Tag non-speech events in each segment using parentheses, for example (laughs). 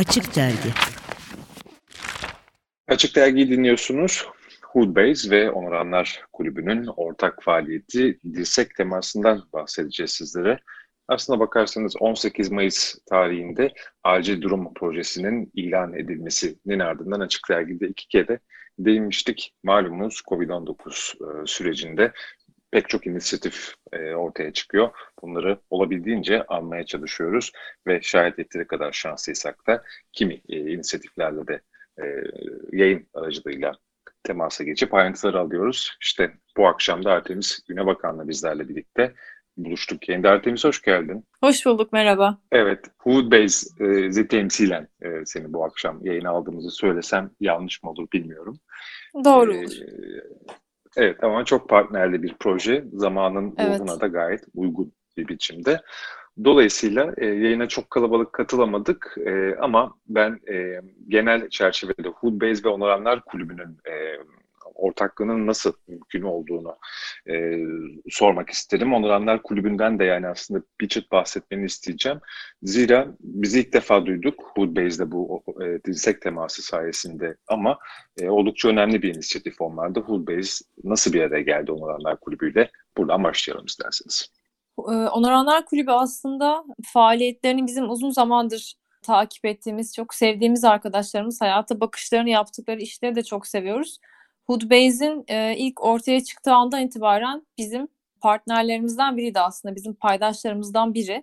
Açık Dergi Açık Dergi'yi dinliyorsunuz. Hoodbase ve Onuranlar Kulübü'nün ortak faaliyeti dirsek temasından bahsedeceğiz sizlere. Aslına bakarsanız 18 Mayıs tarihinde acil durum projesinin ilan edilmesinin ardından Açık Dergi'de iki kere değinmiştik. Malumunuz COVID-19 e, sürecinde pek çok inisiyatif e, ortaya çıkıyor. Bunları olabildiğince almaya çalışıyoruz ve şayet yeteri kadar şanslıysak da kimi e, inisiyatiflerle de yayın aracılığıyla temasa geçip ayrıntıları alıyoruz. İşte bu akşam da Artemis Güne Bakan'la bizlerle birlikte buluştuk. Kendi Artemis hoş geldin. Hoş bulduk, merhaba. Evet, Hoodbase'i temsilen e, seni bu akşam yayın aldığımızı söylesem yanlış mı olur bilmiyorum. Doğru olur. Evet ama çok partnerli bir proje. Zamanın evet. ruhuna da gayet uygun bir biçimde. Dolayısıyla e, yayına çok kalabalık katılamadık e, ama ben e, genel çerçevede Hoodbase ve Onoranlar Kulübü'nün e, ortaklığının nasıl mümkün olduğunu e, sormak isterim. Onuranlar Kulübü'nden de yani aslında bir çıt bahsetmeni isteyeceğim. Zira biz ilk defa duyduk Hoodbase'de bu e, dirsek teması sayesinde ama e, oldukça önemli bir inisiyatif onlarda. Hoodbase nasıl bir araya geldi Onuranlar Kulübü'yle? Buradan başlayalım isterseniz. Onuranlar Kulübü aslında faaliyetlerini bizim uzun zamandır takip ettiğimiz, çok sevdiğimiz arkadaşlarımız hayata bakışlarını yaptıkları işleri de çok seviyoruz. Hoodbase'in e, ilk ortaya çıktığı andan itibaren bizim partnerlerimizden biriydi aslında, bizim paydaşlarımızdan biri.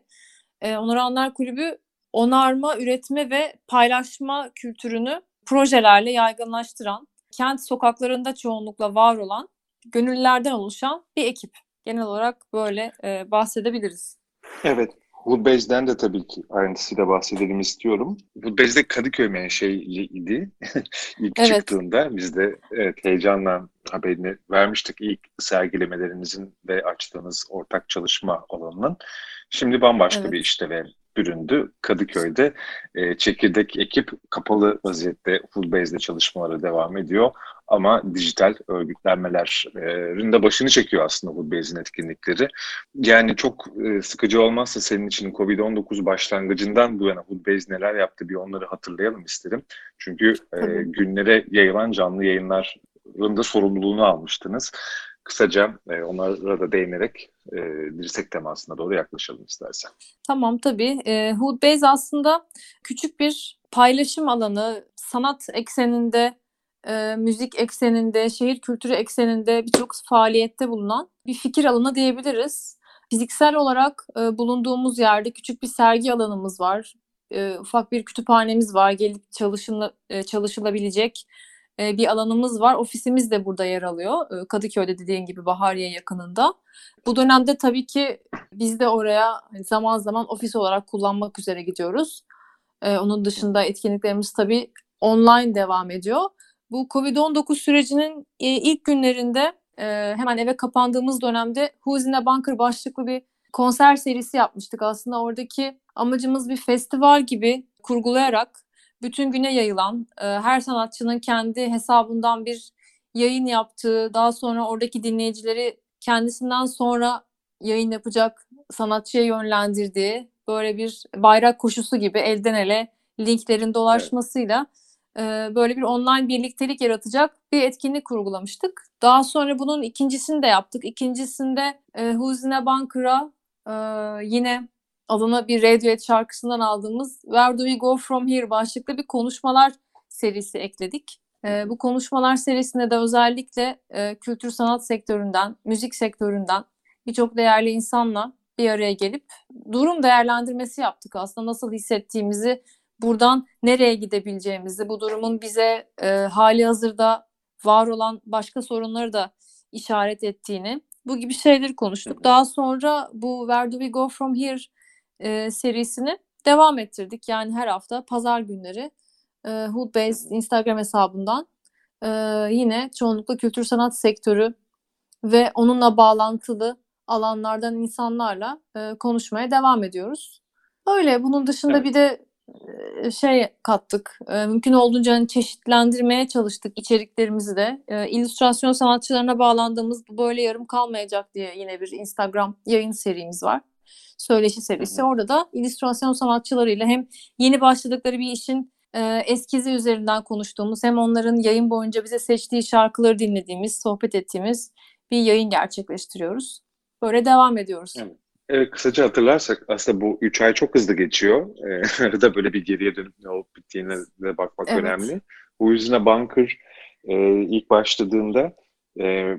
E, Onuranlar Kulübü onarma, üretme ve paylaşma kültürünü projelerle yaygınlaştıran, kent sokaklarında çoğunlukla var olan, gönüllülerden oluşan bir ekip. Genel olarak böyle e, bahsedebiliriz. Evet, Woodbase'den de tabii ki ayrıntısıyla bahsedelim istiyorum. Woodbase'de Kadıköy menşeiydi (laughs) ilk evet. çıktığında. Biz de evet, heyecanla haberini vermiştik ilk sergilemelerinizin ve açtığınız ortak çalışma alanının. Şimdi bambaşka evet. bir işleve büründü. Kadıköy'de e, çekirdek ekip kapalı vaziyette full base'de çalışmaları devam ediyor. Ama dijital örgütlenmelerin de başını çekiyor aslında full base'in etkinlikleri. Yani çok e, sıkıcı olmazsa senin için COVID-19 başlangıcından bu yana full base neler yaptı bir onları hatırlayalım isterim. Çünkü e, günlere yayılan canlı yayınların da sorumluluğunu almıştınız kısaca e, onlara da değinerek e, dirsek temasına doğru yaklaşalım istersen. Tamam tabii. E, Hoodbase aslında küçük bir paylaşım alanı, sanat ekseninde, e, müzik ekseninde, şehir kültürü ekseninde birçok faaliyette bulunan bir fikir alanı diyebiliriz. Fiziksel olarak e, bulunduğumuz yerde küçük bir sergi alanımız var. E, ufak bir kütüphanemiz var. Gelip çalışıla, e, çalışılabilecek bir alanımız var. Ofisimiz de burada yer alıyor. Kadıköy'de dediğin gibi Bahariye yakınında. Bu dönemde tabii ki biz de oraya hani, zaman zaman ofis olarak kullanmak üzere gidiyoruz. Onun dışında etkinliklerimiz tabii online devam ediyor. Bu Covid-19 sürecinin ilk günlerinde hemen eve kapandığımız dönemde Huzine Bunker başlıklı bir konser serisi yapmıştık. Aslında oradaki amacımız bir festival gibi kurgulayarak bütün güne yayılan, e, her sanatçının kendi hesabından bir yayın yaptığı, daha sonra oradaki dinleyicileri kendisinden sonra yayın yapacak sanatçıya yönlendirdiği böyle bir bayrak koşusu gibi elden ele linklerin dolaşmasıyla evet. E, böyle bir online birliktelik yaratacak bir etkinlik kurgulamıştık. Daha sonra bunun ikincisini de yaptık. İkincisinde e, Huzine Banker'a e, yine adına bir Radiohead şarkısından aldığımız Where Do We Go From Here başlıklı bir konuşmalar serisi ekledik. E, bu konuşmalar serisinde de özellikle e, kültür sanat sektöründen, müzik sektöründen birçok değerli insanla bir araya gelip durum değerlendirmesi yaptık aslında nasıl hissettiğimizi, buradan nereye gidebileceğimizi, bu durumun bize e, hali hazırda var olan başka sorunları da işaret ettiğini, bu gibi şeyleri konuştuk. Daha sonra bu Where Do We Go From Here e, serisini devam ettirdik. Yani her hafta pazar günleri e, Hoodbase Instagram hesabından e, yine çoğunlukla kültür sanat sektörü ve onunla bağlantılı alanlardan insanlarla e, konuşmaya devam ediyoruz. Öyle. Bunun dışında evet. bir de şey kattık. E, mümkün olduğunca hani çeşitlendirmeye çalıştık içeriklerimizi de. E, illüstrasyon sanatçılarına bağlandığımız bu böyle yarım kalmayacak diye yine bir Instagram yayın serimiz var. söyleşi serisi. Orada da illüstrasyon sanatçılarıyla hem yeni başladıkları bir işin e, eskizi üzerinden konuştuğumuz hem onların yayın boyunca bize seçtiği şarkıları dinlediğimiz, sohbet ettiğimiz bir yayın gerçekleştiriyoruz. Böyle devam ediyoruz. Evet. Evet, kısaca hatırlarsak aslında bu 3 ay çok hızlı geçiyor. Ee, (laughs) arada böyle bir geriye dönüp ne olup bittiğine de bakmak evet. önemli. Bu yüzden Bunker e, ilk başladığında e,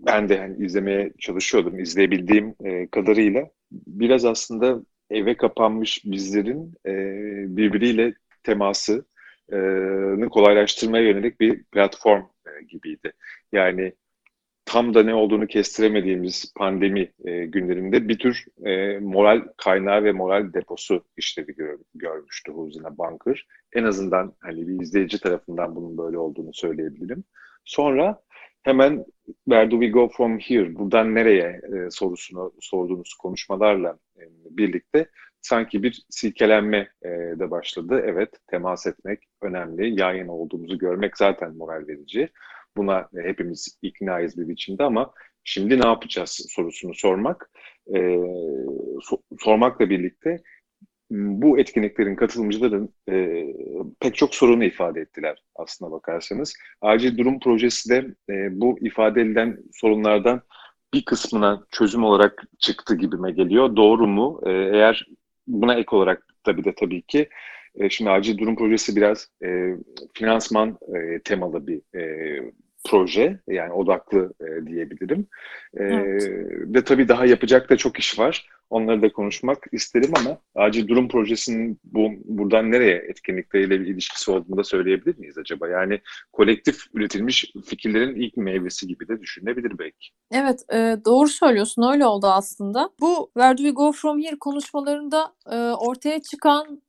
ben de hani izlemeye çalışıyordum. İzleyebildiğim e, kadarıyla biraz aslında eve kapanmış bizlerin e, birbiriyle teması e, kolaylaştırmaya yönelik bir platform e, gibiydi. Yani tam da ne olduğunu kestiremediğimiz pandemi e, günlerinde bir tür e, moral kaynağı ve moral deposu işlevi gör, görmüştü Huzina Bunker. En azından hani bir izleyici tarafından bunun böyle olduğunu söyleyebilirim. Sonra hemen where do we go from here, buradan nereye e, sorusunu sorduğunuz konuşmalarla e, birlikte sanki bir silkelenme e, de başladı. Evet, temas etmek önemli, yan olduğumuzu görmek zaten moral verici. Buna hepimiz iknayız bir biçimde ama şimdi ne yapacağız sorusunu sormak, e, so, sormakla birlikte bu etkinliklerin katılımcıların e, pek çok sorunu ifade ettiler aslına bakarsanız. Acil durum projesi de e, bu ifade edilen sorunlardan bir kısmına çözüm olarak çıktı gibime geliyor. Doğru mu? E, eğer buna ek olarak tabii de tabii ki e, şimdi acil durum projesi biraz e, finansman e, temalı bir e, proje yani odaklı e, diyebilirim. E, evet. Ve tabii daha yapacak da çok iş var. Onları da konuşmak isterim ama acil durum projesinin bu buradan nereye etkinlikleriyle bir ilişkisi olduğunu da söyleyebilir miyiz acaba? Yani kolektif üretilmiş fikirlerin ilk meyvesi gibi de düşünülebilir belki. Evet e, doğru söylüyorsun öyle oldu aslında. Bu Where Do We Go From Here konuşmalarında e, ortaya çıkan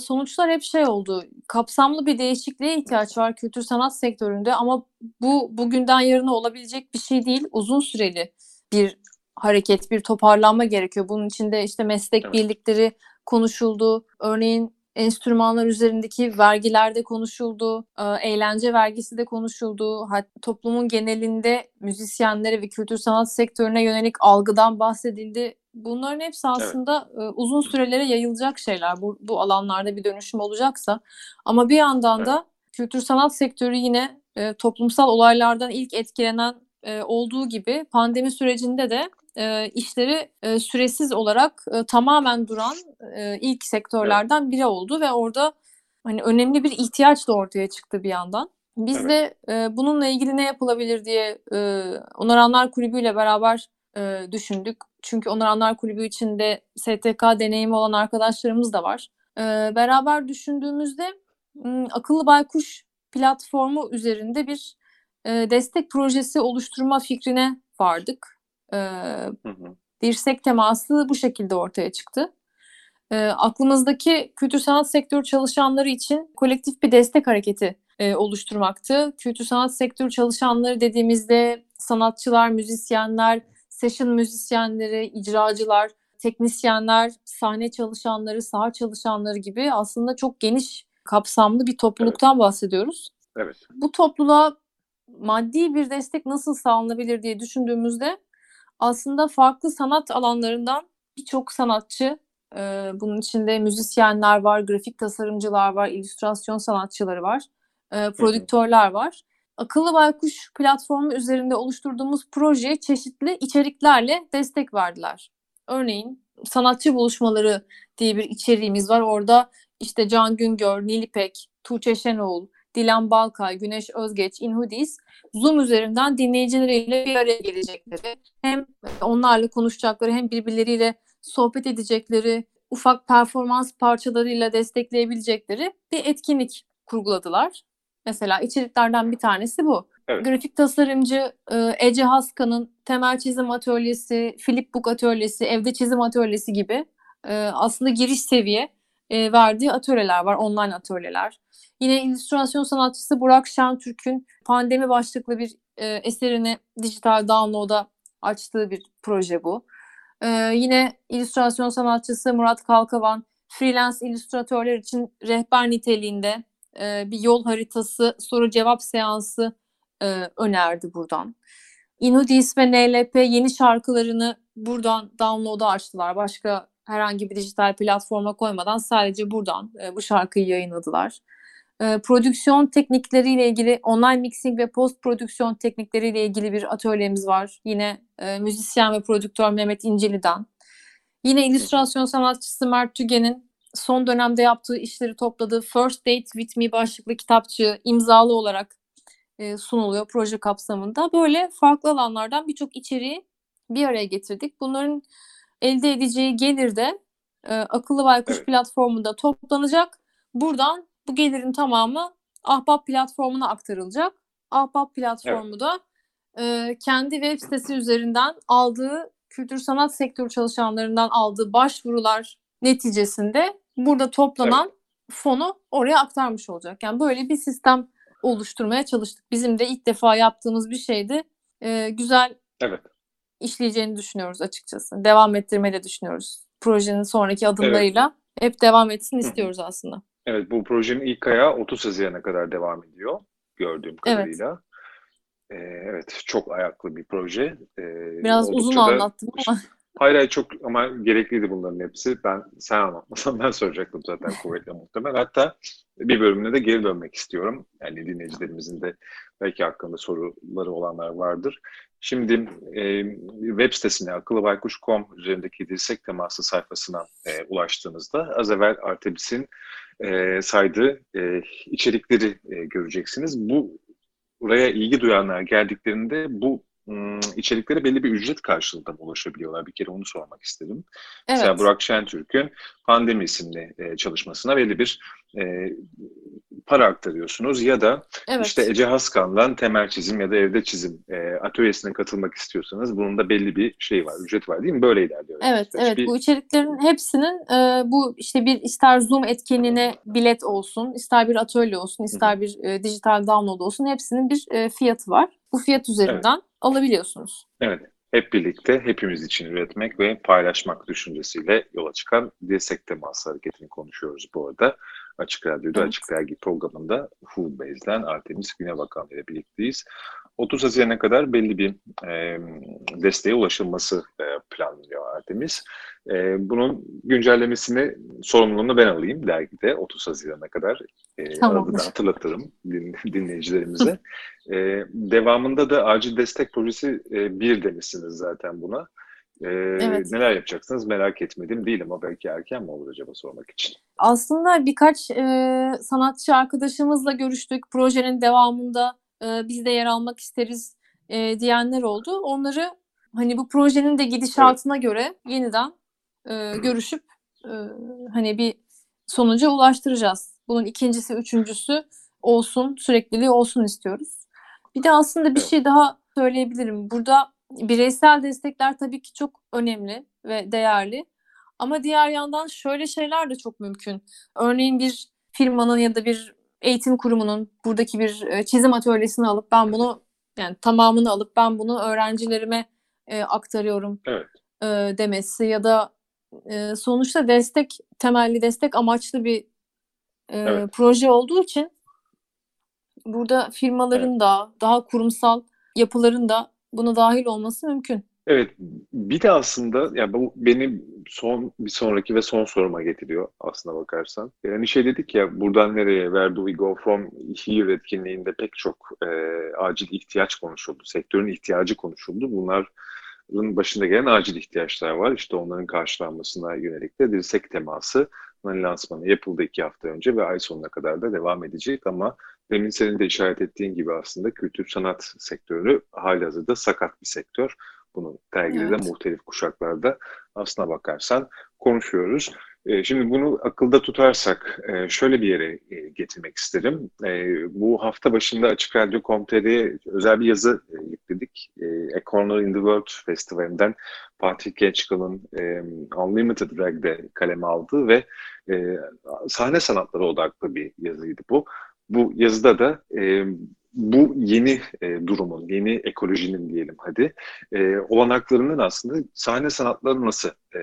Sonuçlar hep şey oldu, kapsamlı bir değişikliğe ihtiyaç var kültür sanat sektöründe ama bu bugünden yarına olabilecek bir şey değil. Uzun süreli bir hareket, bir toparlanma gerekiyor. Bunun içinde işte meslek Evet. birlikleri konuşuldu. Örneğin enstrümanlar üzerindeki vergiler de konuşuldu. Eğlence vergisi de konuşuldu. Hat toplumun genelinde müzisyenlere ve kültür sanat sektörüne yönelik algıdan bahsedildi. Bunların hepsi aslında evet. uzun sürelere yayılacak şeyler. Bu, bu alanlarda bir dönüşüm olacaksa. Ama bir yandan da kültür sanat sektörü yine e, toplumsal olaylardan ilk etkilenen e, olduğu gibi pandemi sürecinde de e, işleri e, süresiz olarak e, tamamen duran e, ilk sektörlerden biri oldu ve orada hani önemli bir ihtiyaç da ortaya çıktı bir yandan. Biz evet. de e, bununla ilgili ne yapılabilir diye e, Onaranlar Kulübü ile beraber e, düşündük. Çünkü Onaranlar Kulübü içinde STK deneyimi olan arkadaşlarımız da var. E, beraber düşündüğümüzde Akıllı Baykuş platformu üzerinde bir e, destek projesi oluşturma fikrine vardık. E, hı hı. Dirsek teması bu şekilde ortaya çıktı. E, aklımızdaki kültür sanat sektörü çalışanları için kolektif bir destek hareketi e, oluşturmaktı. Kültür sanat sektörü çalışanları dediğimizde sanatçılar, müzisyenler, session müzisyenleri, icracılar, teknisyenler, sahne çalışanları, saha çalışanları gibi aslında çok geniş kapsamlı bir topluluktan evet. bahsediyoruz. Evet. Bu topluluğa maddi bir destek nasıl sağlanabilir diye düşündüğümüzde aslında farklı sanat alanlarından birçok sanatçı, e, bunun içinde müzisyenler var, grafik tasarımcılar var, illüstrasyon sanatçıları var, e, prodüktörler var Akıllı Baykuş platformu üzerinde oluşturduğumuz projeye çeşitli içeriklerle destek verdiler. Örneğin sanatçı buluşmaları diye bir içeriğimiz var. Orada işte Can Güngör, Nilipek, Tuğçe Şenoğul, Dilan Balkay, Güneş Özgeç, Inhudis Zoom üzerinden dinleyicileriyle bir araya gelecekleri, hem onlarla konuşacakları hem birbirleriyle sohbet edecekleri, ufak performans parçalarıyla destekleyebilecekleri bir etkinlik kurguladılar. Mesela içeriklerden bir tanesi bu. Evet. Grafik tasarımcı e, Ece Haska'nın temel çizim atölyesi, Flipbook atölyesi, evde çizim atölyesi gibi e, aslında giriş seviye e, verdiği atölyeler var, online atölyeler. Yine illüstrasyon sanatçısı Burak Şentürk'ün pandemi başlıklı bir eserini dijital download'a açtığı bir proje bu. Yine illüstrasyon sanatçısı Murat Kalkavan freelance illüstratörler için rehber niteliğinde e, bir yol haritası soru cevap seansı e, önerdi buradan. Inudis ve NLP yeni şarkılarını buradan download'a açtılar. Başka herhangi bir dijital platforma koymadan sadece buradan e, bu şarkıyı yayınladılar. E, prodüksiyon teknikleriyle ilgili online mixing ve post prodüksiyon teknikleriyle ilgili bir atölyemiz var. Yine e, müzisyen ve prodüktör Mehmet İnceli'den. Yine illüstrasyon sanatçısı Mert Tüge'nin son dönemde yaptığı işleri topladığı First Date With Me başlıklı kitapçı imzalı olarak e, sunuluyor proje kapsamında. Böyle farklı alanlardan birçok içeriği bir araya getirdik. Bunların elde edeceği gelir de e, Akıllı Baykuş evet. platformunda toplanacak. Buradan bu gelirin tamamı Ahbap platformuna aktarılacak. Ahbap platformu evet. da e, kendi web sitesi üzerinden aldığı kültür sanat sektörü çalışanlarından aldığı başvurular neticesinde burada toplanan evet. fonu oraya aktarmış olacak. Yani böyle bir sistem oluşturmaya çalıştık. Bizim de ilk defa yaptığımız bir şeydi. E, güzel evet. işleyeceğini düşünüyoruz açıkçası. Devam ettirmeyi de düşünüyoruz. Projenin sonraki adımlarıyla evet. hep devam etsin istiyoruz aslında. Evet bu projenin ilk ayağı 30 Haziran'a kadar devam ediyor gördüğüm kadarıyla. Evet. Ee, evet çok ayaklı bir proje. Ee, Biraz uzun anlattım ama. Hayır hayır çok ama gerekliydi bunların hepsi. Ben sen anlatmasan ben soracaktım zaten kuvvetle muhtemel. Hatta bir bölümüne de geri dönmek istiyorum. Yani dinleyicilerimizin de belki hakkında soruları olanlar vardır. Şimdi e, web sitesine akıllıbaykuş.com üzerindeki dirsek teması sayfasına e, ulaştığınızda az evvel Artemis'in e, saydığı e, içerikleri e, göreceksiniz. Bu buraya ilgi duyanlar geldiklerinde bu içeriklere belli bir ücret karşılığında ulaşabiliyorlar. Bir kere onu sormak istedim. Evet. Mesela Burak Şentürk'ün Pandemi isimli e, çalışmasına belli bir e, para aktarıyorsunuz ya da evet. işte Ece Haskan'dan temel çizim ya da evde çizim e, atölyesine katılmak istiyorsanız bunun da belli bir şey var, ücret var değil mi? Böyle ilerliyor. Evet, işte. evet. Bir... Bu içeriklerin hepsinin e, bu işte bir ister Zoom etkinliğine bilet olsun, ister bir atölye olsun, ister Hı-hı. bir e, dijital download olsun hepsinin bir e, fiyatı var. Bu fiyat üzerinden evet. alabiliyorsunuz. Evet hep birlikte hepimiz için üretmek ve paylaşmak düşüncesiyle yola çıkan Dirsek Teması Hareketi'ni konuşuyoruz bu arada. Açık Radyo'da evet. Açık Dergi programında Food Base'den Artemis Günebakan ile birlikteyiz. 30 Haziran'a kadar belli bir e, desteğe ulaşılması e, planlanıyor Artemis. E, bunun güncellemesini, sorumluluğunu ben alayım dergide 30 Haziran'a kadar. E, tamam. da hatırlatırım din, dinleyicilerimize. e, devamında da acil destek projesi e, bir demişsiniz zaten buna. Ee, evet. Neler yapacaksınız merak etmedim değil ama belki erken mi olur acaba sormak için? Aslında birkaç e, sanatçı arkadaşımızla görüştük. Projenin devamında e, biz de yer almak isteriz e, diyenler oldu. Onları hani bu projenin de gidişatına evet. göre yeniden e, görüşüp e, hani bir sonuca ulaştıracağız. Bunun ikincisi, üçüncüsü olsun, sürekliliği olsun istiyoruz. Bir de aslında bir şey daha söyleyebilirim. Burada bireysel destekler tabii ki çok önemli ve değerli. Ama diğer yandan şöyle şeyler de çok mümkün. Örneğin bir firmanın ya da bir eğitim kurumunun buradaki bir e, çizim atölyesini alıp ben bunu yani tamamını alıp ben bunu öğrencilerime e, aktarıyorum evet. e, demesi ya da e, sonuçta destek temelli destek amaçlı bir e, evet. proje olduğu için burada firmaların evet. da daha kurumsal yapıların da buna dahil olması mümkün. Evet, bir de aslında yani bu benim son bir sonraki ve son soruma getiriyor aslına bakarsan. Yani şey dedik ya buradan nereye where do we go from here etkinliğinde pek çok e, acil ihtiyaç konuşuldu. Sektörün ihtiyacı konuşuldu. Bunların başında gelen acil ihtiyaçlar var. İşte onların karşılanmasına yönelik de dirsek teması lansmanı yapıldı iki hafta önce ve ay sonuna kadar da devam edecek ama demin senin de işaret ettiğin gibi aslında kültür sanat sektörü halihazırda sakat bir sektör. Bunu dergide evet. de muhtelif kuşaklarda aslına bakarsan konuşuyoruz. Ee, şimdi bunu akılda tutarsak e, şöyle bir yere e, getirmek isterim. E, bu hafta başında Açık Radyo.com.tr'ye özel bir yazı yükledik. A Corner in the World Festivali'nden Fatih Gençkal'ın Unlimited Rag'de kaleme aldığı ve sahne sanatları odaklı bir yazıydı bu. Bu yazıda da bu yeni e, durumun, yeni ekolojinin diyelim hadi, e, olanaklarının aslında sahne sanatları nasıl e,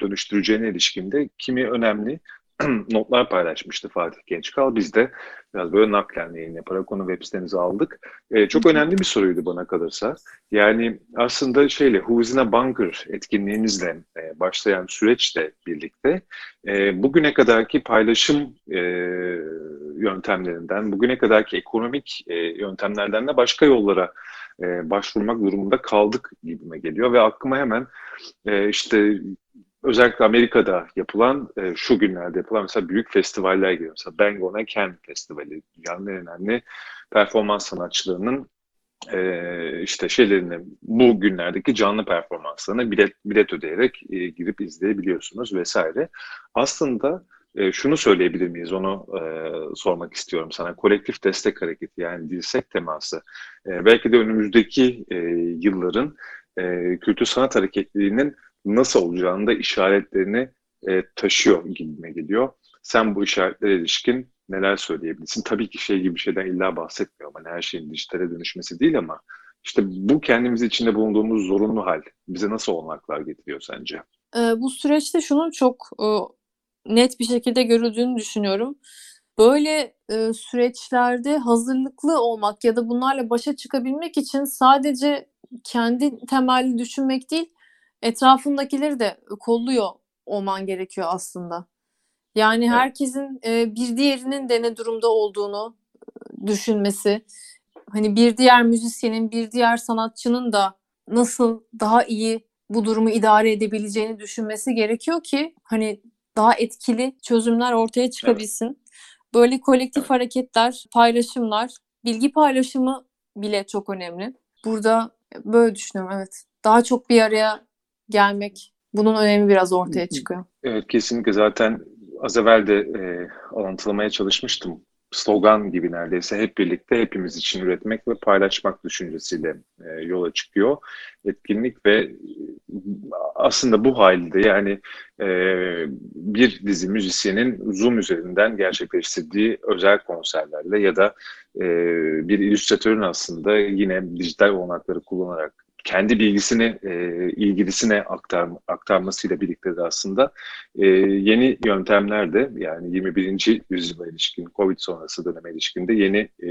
dönüştüreceğine ilişkinde kimi önemli (clears throat) notlar paylaşmıştı Fatih Gençkal. Biz de biraz böyle naklen yayın yaparak onu web sitemize aldık. E, çok önemli bir soruydu bana kalırsa. Yani aslında şeyle Who's Bunker etkinliğimizle e, başlayan süreçle birlikte e, bugüne kadarki paylaşım e, yöntemlerinden, bugüne kadarki ekonomik e, yöntemlerden de başka yollara e, başvurmak durumunda kaldık gibime geliyor ve aklıma hemen e, işte özellikle Amerika'da yapılan, e, şu günlerde yapılan mesela büyük festivaller gibi. Mesela Bang on a Can Festivali, dünyanın en önemli performans sanatçılarının e, işte şeylerini, bu günlerdeki canlı performanslarını bilet, bilet ödeyerek e, girip izleyebiliyorsunuz vesaire. Aslında e, şunu söyleyebilir miyiz onu e, sormak istiyorum sana. Kolektif destek hareketi yani dirsek teması. E, belki de önümüzdeki e, yılların e, kültür sanat hareketliliğinin nasıl olacağını da işaretlerini e, taşıyor gibime geliyor. Sen bu işaretlere ilişkin neler söyleyebilirsin? Tabii ki şey gibi şeyden illa bahsetmiyorum. Hani her şeyin dijitale dönüşmesi değil ama işte bu kendimiz içinde bulunduğumuz zorunlu hal bize nasıl olanaklar getiriyor sence? E, bu süreçte şunun çok e, net bir şekilde görüldüğünü düşünüyorum. Böyle e, süreçlerde hazırlıklı olmak ya da bunlarla başa çıkabilmek için sadece kendi temelli düşünmek değil, etrafındakileri de kolluyor olman gerekiyor aslında. Yani evet. herkesin e, bir diğerinin de ne durumda olduğunu e, düşünmesi, hani bir diğer müzisyenin, bir diğer sanatçının da nasıl daha iyi bu durumu idare edebileceğini düşünmesi gerekiyor ki hani daha etkili çözümler ortaya çıkabilsin. Evet. Böyle kolektif evet. hareketler, paylaşımlar, bilgi paylaşımı bile çok önemli. Burada böyle düşünüyorum evet. Daha çok bir araya gelmek bunun önemi biraz ortaya çıkıyor. Evet kesinlikle zaten az evvel de e, alıntılamaya çalışmıştım. Slogan gibi neredeyse hep birlikte hepimiz için üretmek ve paylaşmak düşüncesiyle e, yola çıkıyor etkinlik ve aslında bu halde yani e, bir dizi müzisyenin Zoom üzerinden gerçekleştirdiği özel konserlerle ya da e, bir illüstratörün aslında yine dijital olanakları kullanarak kendi bilgisini e, ilgilisine aktar, aktarmasıyla birlikte de aslında e, yeni yöntemler de yani 21. yüzyıla ilişkin COVID sonrası döneme ilişkin de yeni e,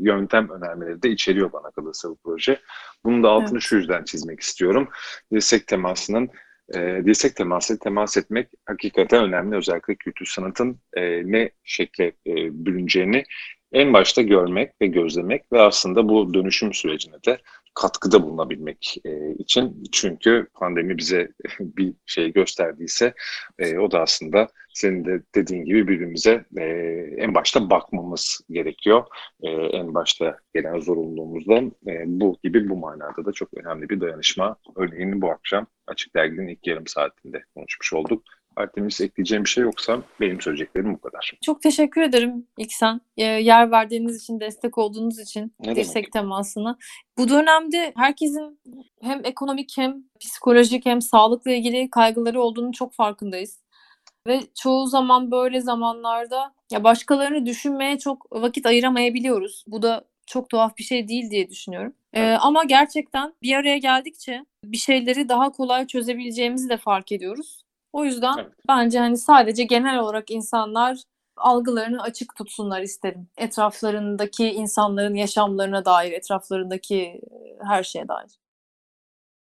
yöntem önermeleri de içeriyor bana kalırsa bu proje. Bunun da altını evet. şu yüzden çizmek istiyorum. Dirsek temasının e, dirsek teması temas etmek hakikaten önemli. Özellikle kültür sanatın e, ne şekle e, bürüneceğini en başta görmek ve gözlemek ve aslında bu dönüşüm sürecine de katkıda bulunabilmek e, için. Çünkü pandemi bize (laughs) bir şey gösterdiyse e, o da aslında senin de dediğin gibi birbirimize e, en başta bakmamız gerekiyor. E, en başta gelen zorunluluğumuzdan e, bu gibi bu manada da çok önemli bir dayanışma. Örneğin bu akşam Açık Dergi'nin ilk yarım saatinde konuşmuş olduk. Artemis ekleyeceğim bir şey yoksa benim söyleyeceklerim bu kadar. Çok teşekkür ederim İksan. Yer verdiğiniz için, destek olduğunuz için ne dirsek demek? temasına. Bu dönemde herkesin hem ekonomik hem psikolojik hem sağlıkla ilgili kaygıları olduğunu çok farkındayız. Ve çoğu zaman böyle zamanlarda ya başkalarını düşünmeye çok vakit ayıramayabiliyoruz. Bu da çok tuhaf bir şey değil diye düşünüyorum. Ee, ama gerçekten bir araya geldikçe bir şeyleri daha kolay çözebileceğimizi de fark ediyoruz. O yüzden evet. bence hani sadece genel olarak insanlar algılarını açık tutsunlar isterim. Etraflarındaki insanların yaşamlarına dair, etraflarındaki her şeye dair.